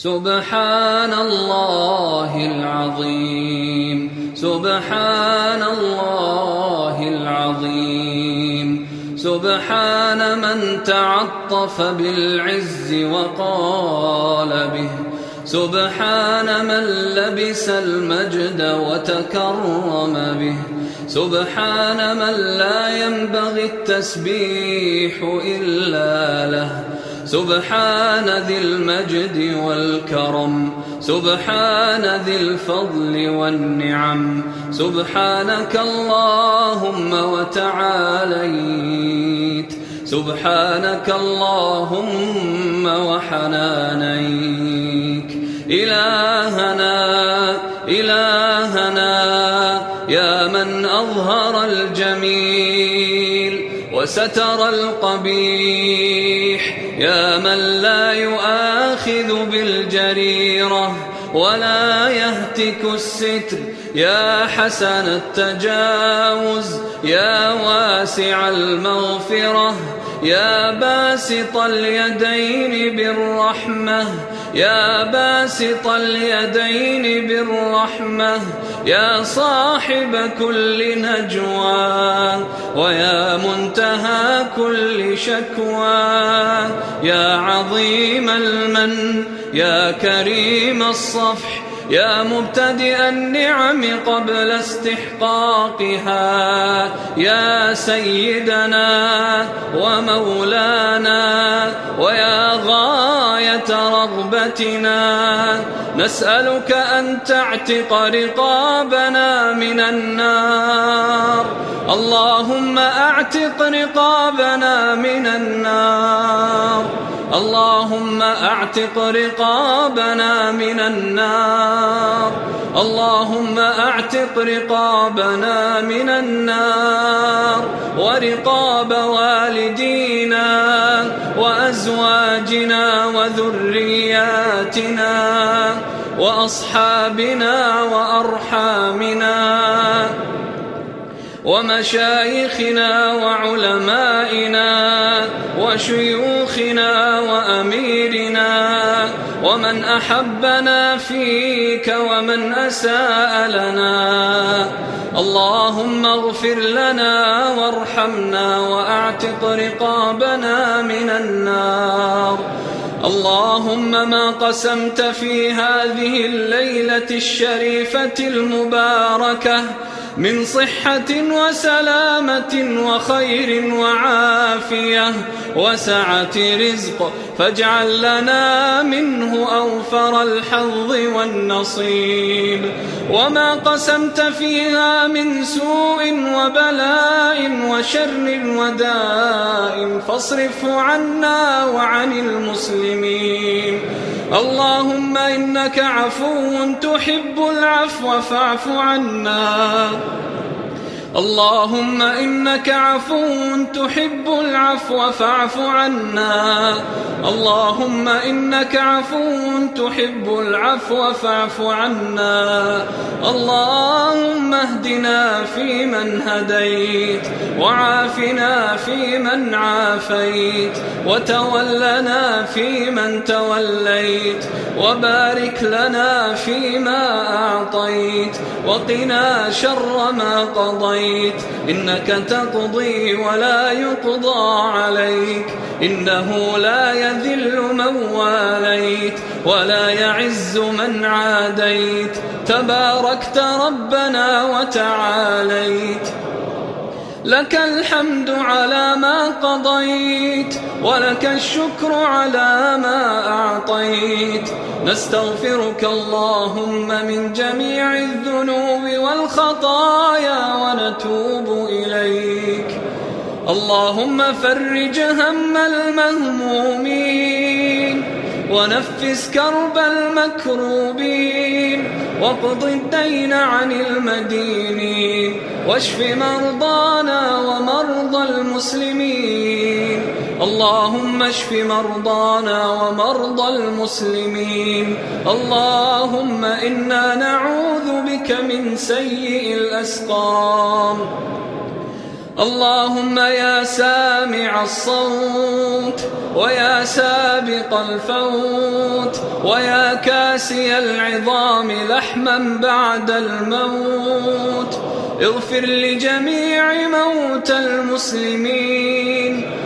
سبحان الله العظيم سبحان الله العظيم سبحان من تعطف بالعز وقال به سبحان من لبس المجد وتكرم به سبحان من لا ينبغي التسبيح إلا له سبحان ذي المجد والكرم سبحان ذي الفضل والنعم سبحانك اللهم وتعاليت سبحانك اللهم وحنانيك إلهنا إلهنا يا من أظهر الجميل وستر القبيح يا من لا يؤاخذ بالجريرة ولا يهتك الستر يا حسن التجاوز يا واسع المغفرة يا باسط اليدين بالرحمة يا باسط اليدين بالرحمة يا صاحب كل نجوى ويا منتهى كل شكوى. يا عظيم المن يا كريم الصفح يا مبتدئ النعم قبل استحقاقها. يا سيدنا ومولانا ويا غاية رغبتنا نسألك أن تعتق رقابنا من النار. اللهم أعتق رقابنا من النار. اللهم أعتق رقابنا من النار. اللهم أعتق رقابنا من النار. ورقاب والدينا وأزواجنا وذرياتنا وأصحابنا وأرحامنا. ومشايخنا وعلمائنا وشيوخنا وأميرنا ومن أحبنا فيك ومن أساء لنا. اللهم اغفر لنا وارحمنا وأعتق رقابنا من النار. اللهم ما قسمت في هذه الليلة الشريفة المباركة من صحة وسلامة وخير وعافية. وسعة رزق فاجعل لنا منه أوفر الحظ والنصيب. وما قسمت فيها من سوء وبلاء وشر وداء. فاصرفه عنا وعن المسلمين. اللهم إنك عفو تحب العفو فاعف عنا. اللهم إنك عفو تحب العفو فاعف عنا. اللهم إنك عفو تحب العفو فاعف عنا. اللهم اهدنا فيمن هديت وعافنا فيمن عافيت وتولنا فيمن توليت وبارك لنا فيما أعطيت وقنا شر ما قضيت قضيت إنك تقضي ولا يقضى عليك. إنه لا يذل من واليت ولا يعز من عاديت. تباركت ربنا وتعاليت. لك الحمد على ما قضيت ولك الشكر على ما أعطيت. نستغفرك اللهم من جميع الذنوب والخطايا ونتوب إليك. اللهم فرج هم المهمومين ونفس كرب المكروبين. واقض الدين عن المدينين واشف مرضانا ومرضى المسلمين. اللهم اشف مرضانا ومرضى المسلمين. اللهم إنا نعوذ بك من سيء الأسقام. اللهم يا سامع الصوت ويا سابق الفوت ويا كاسي العظام لحما بعد الموت اغفر لجميع موتى المسلمين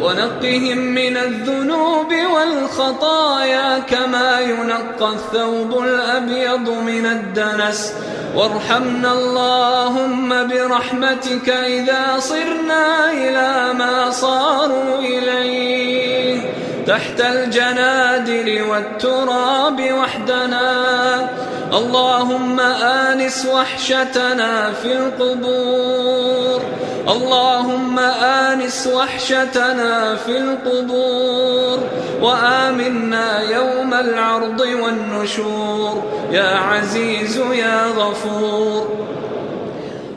ونقهم من الذنوب والخطايا كما ينقى الثوب الأبيض من الدنس. وارحمنا اللهم برحمتك إذا صرنا إلى ما صاروا إليه. تحت الجنادل والتراب وحدنا. اللهم آنس وحشتنا في القبور. اللهم آنس وحشتنا في القبور وآمنا يوم العرض والنشور. يا عزيز يا غفور.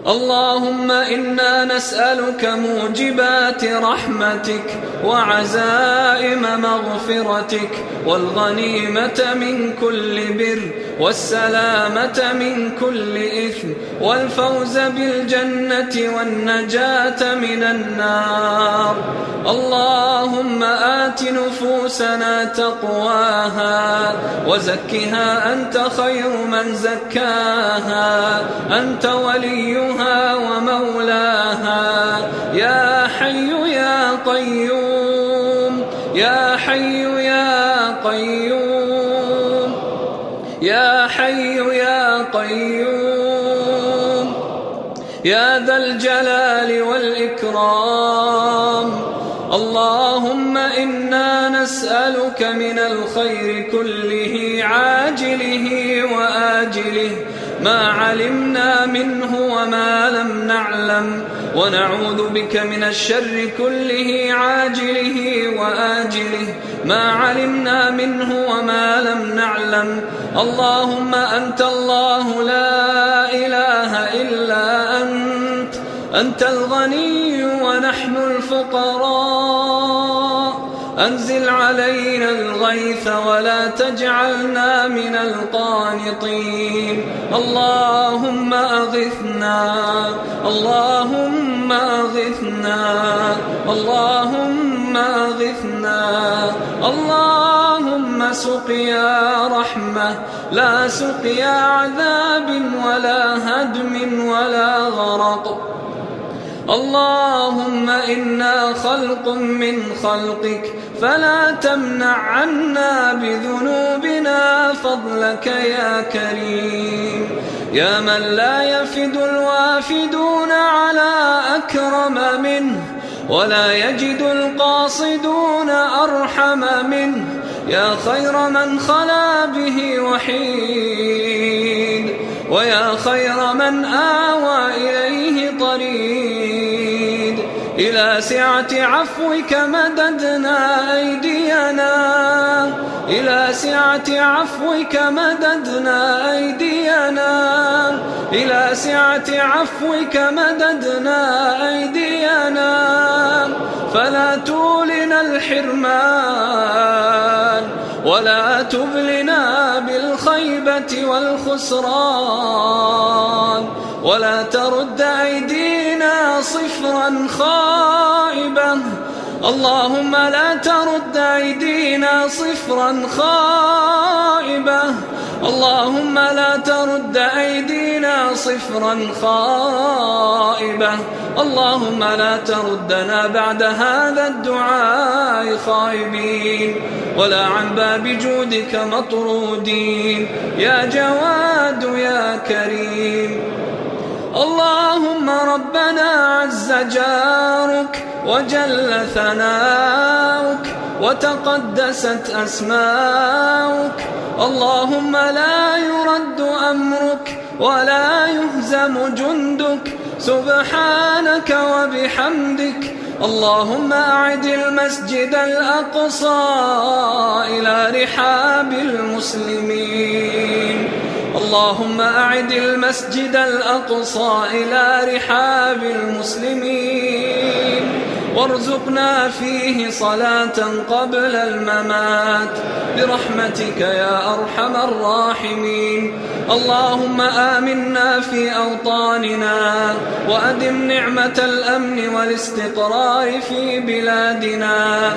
اللهم إنا نسألك موجبات رحمتك وعزائم مغفرتك والغنيمة من كل بر والسلامة من كل إثم والفوز بالجنة والنجاة من النار. اللهم آت نفوسنا تقواها وزكها أنت خير من زكاها. أنت وليها ومولاها. يا حي يا قيوم يا حي يا قيوم. قيوم يا ذا الجلال والإكرام. اللهم إنا نسألك من الخير كله عاجله وآجله. ما علمنا منه وما لم نعلم. ونعوذ بك من الشر كله عاجله وآجله. ما علمنا منه وما لم نعلم. اللهم أنت الله لا إله إلا أنت. أنت الغني ونحن الفقراء. أنزل علينا الغيث ولا تجعلنا من القانطين. اللهم أغثنا اللهم أغثنا اللهم أغثنا اللهم سقيا رحمة. لا سقيا عذاب ولا هدم ولا غرق. اللهم إنا خلق من خلقك فلا تمنع عنا بذنوبنا فضلك يا كريم. يا من لا يفد الوافدون على أكرم منه ولا يجد القاصدون أرحم منه. يا خير من خلا به وحيد. ويا خير من آوى إليه طريد. إلى سعة عفوك مددنا أيدينا إلى سعة عفوك مددنا أيدينا. إلى سعة عفوك مددنا أيدينا. فلا تولنا الحرمان ولا تبلنا بالخيبة والخسران. ولا ترد أيدينا صفرا خائبة اللهم لا ترد أيدينا صفرا خائبة. اللهم لا ترد أيدينا صفرا خائبة. اللهم لا تردنا بعد هذا الدعاء خائبين. ولا عن باب جودك مطرودين. يا جواد يا كريم. اللهم ربنا عز جارك. وجل ثناؤك وتقدست أسماؤك. اللهم لا يرد أمرك ولا يهزم جندك. سبحانك وبحمدك. اللهم أعد المسجد الأقصى إلى رحاب المسلمين. اللهم أعد المسجد الأقصى إلى رحاب المسلمين. وارزقنا فيه صلاة قبل الممات. برحمتك يا أرحم الراحمين. اللهم آمنا في أوطاننا وأدم نعمة الأمن والاستقرار في بلادنا.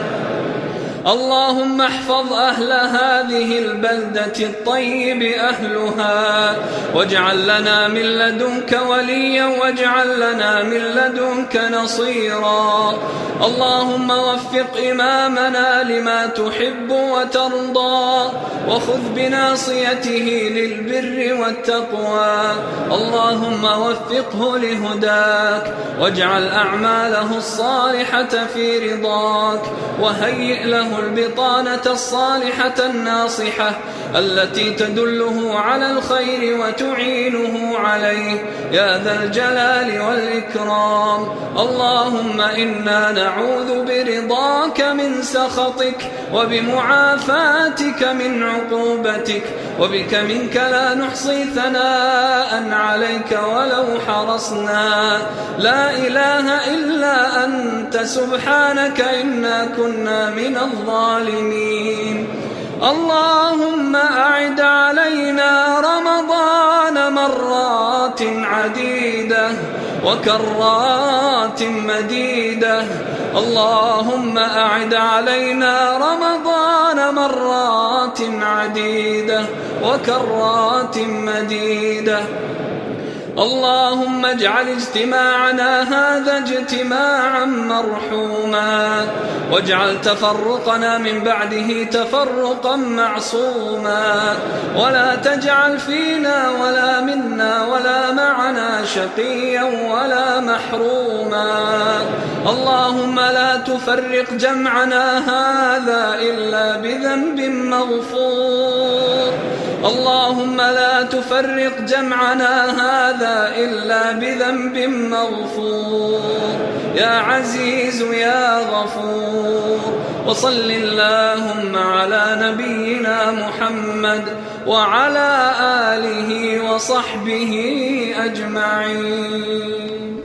اللهم احفظ أهل هذه البلدة الطيب أهلها واجعل لنا من لدنك وليا واجعل لنا من لدنك نصيرا. اللهم وفق إمامنا لما تحب وترضى وخذ بناصيته للبر والتقوى. اللهم وفقه لهداك واجعل أعماله الصالحة في رضاك وهيئ له البطانة الصالحة الناصحة التي تدله على الخير وتعينه عليه. يا ذا الجلال والإكرام. اللهم إنا نعوذ برضاك من سخطك وبمعافاتك من عقوبتك وبك منك لا نحصي ثناء عليك ولو حرصنا. لا إله إلا أنت. سبحانك إنا كنا من الظالمين. اللهم أعد علينا رمضان مرات عديدة وكرات مديدة. اللهم أعد علينا رمضان مرات عديدة وكرات مديدة. اللهم اجعل اجتماعنا هذا اجتماعا مرحوما. واجعل تفرقنا من بعده تفرقا معصوما. ولا تجعل فينا ولا منا ولا معنا شقيا ولا محروما. اللهم لا تفرق جمعنا هذا إلا بذنب مغفور. اللهم لا تفرق جمعنا هذا إلا بذنب مغفور. يا عزيز يا غفور. وصل اللهم على نبينا محمد وعلى آله وصحبه أجمعين.